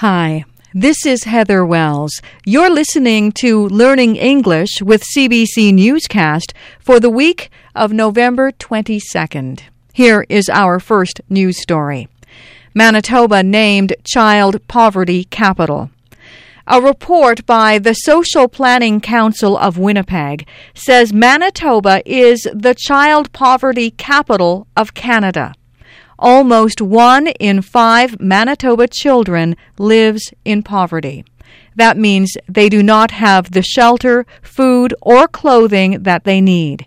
Hi, this is Heather Wells. You're listening to Learning English with CBC Newscast for the week of November 22nd. Here is our first news story Manitoba named Child Poverty Capital. A report by the Social Planning Council of Winnipeg says Manitoba is the child poverty capital of Canada. Almost one in five Manitoba children lives in poverty. That means they do not have the shelter, food, or clothing that they need.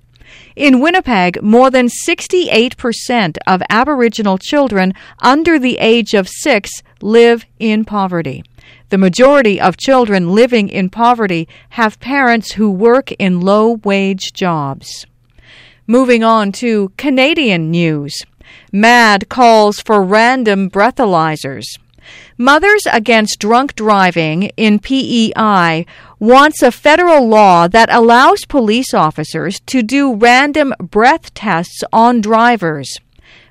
In Winnipeg, more than 68% of Aboriginal children under the age of six live in poverty. The majority of children living in poverty have parents who work in low wage jobs. Moving on to Canadian news. MADD calls for random breathalyzers. Mothers Against Drunk Driving in PEI wants a federal law that allows police officers to do random breath tests on drivers.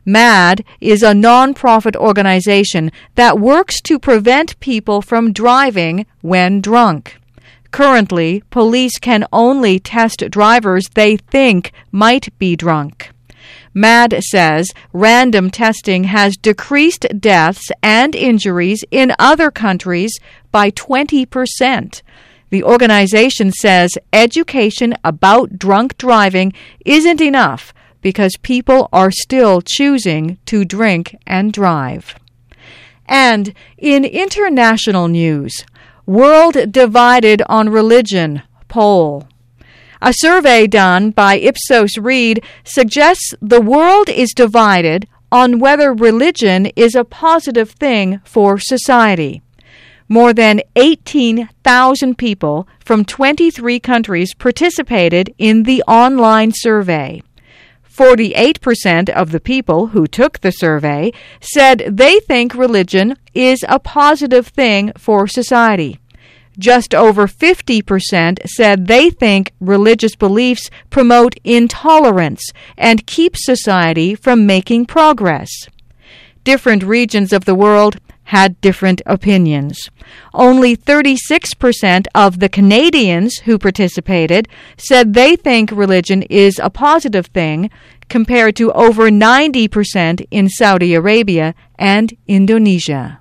MADD is a nonprofit organization that works to prevent people from driving when drunk. Currently, police can only test drivers they think might be drunk. MADD says random testing has decreased deaths and injuries in other countries by 20%. The organization says education about drunk driving isn't enough because people are still choosing to drink and drive. And in international news, World Divided on Religion poll. A survey done by Ipsos Reid suggests the world is divided on whether religion is a positive thing for society. More than 18,000 people from 23 countries participated in the online survey. 48% of the people who took the survey said they think religion is a positive thing for society. Just over 50% said they think religious beliefs promote intolerance and keep society from making progress. Different regions of the world had different opinions. Only 36% of the Canadians who participated said they think religion is a positive thing, compared to over 90% in Saudi Arabia and Indonesia.